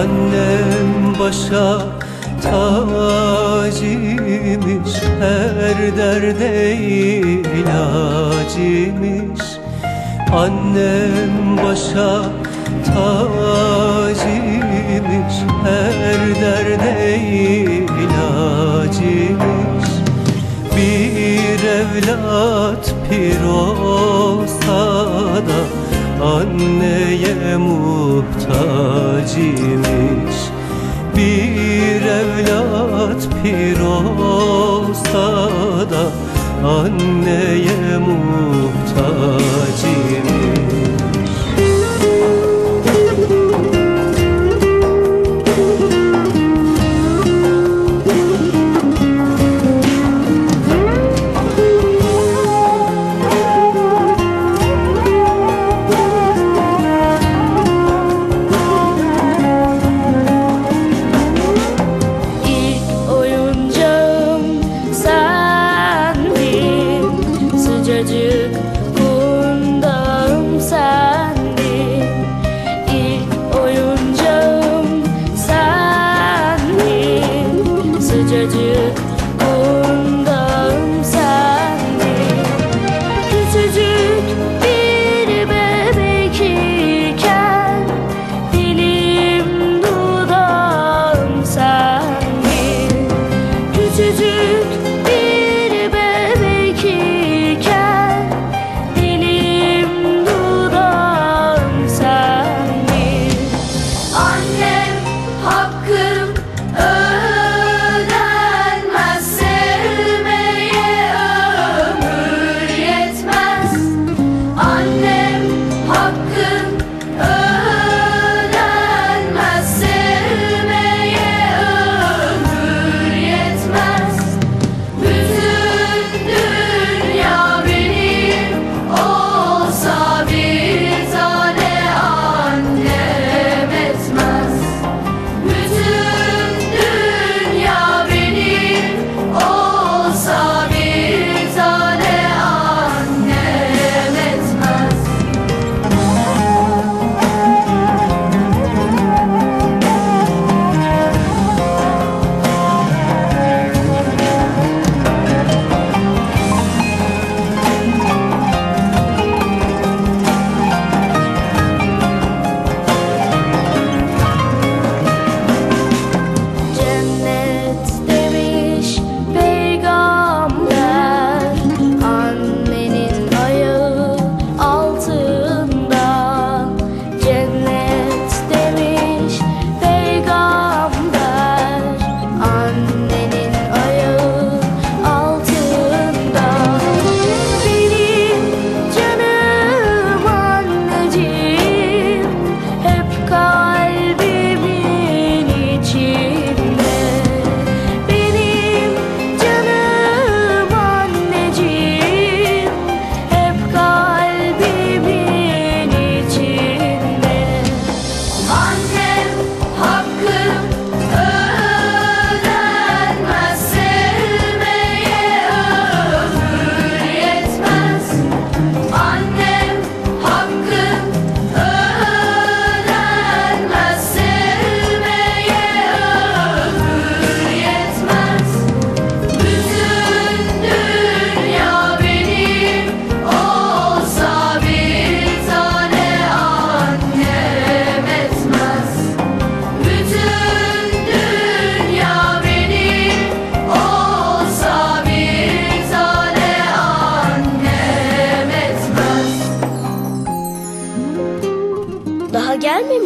Annem başa tacimiş Her derde ilacimiş Annem başa tacimiş Her derde ilacimiş Bir evlat pir olsa da Anneye muhtacim anneye muhtaç.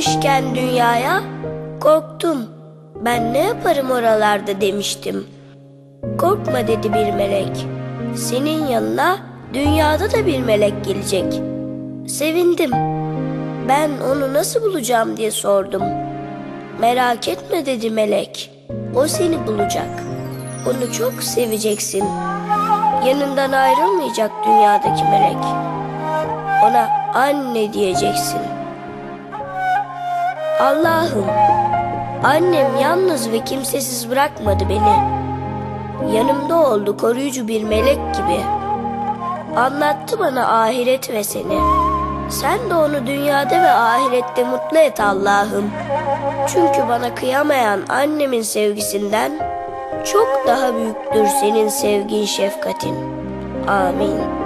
gelmişken dünyaya korktum. Ben ne yaparım oralarda demiştim. Korkma dedi bir melek. Senin yanına dünyada da bir melek gelecek. Sevindim. Ben onu nasıl bulacağım diye sordum. Merak etme dedi melek. O seni bulacak. Onu çok seveceksin. Yanından ayrılmayacak dünyadaki melek. Ona anne diyeceksin. Allah'ım annem yalnız ve kimsesiz bırakmadı beni. Yanımda oldu koruyucu bir melek gibi. Anlattı bana ahiret ve seni. Sen de onu dünyada ve ahirette mutlu et Allah'ım. Çünkü bana kıyamayan annemin sevgisinden çok daha büyüktür senin sevgin şefkatin. Amin.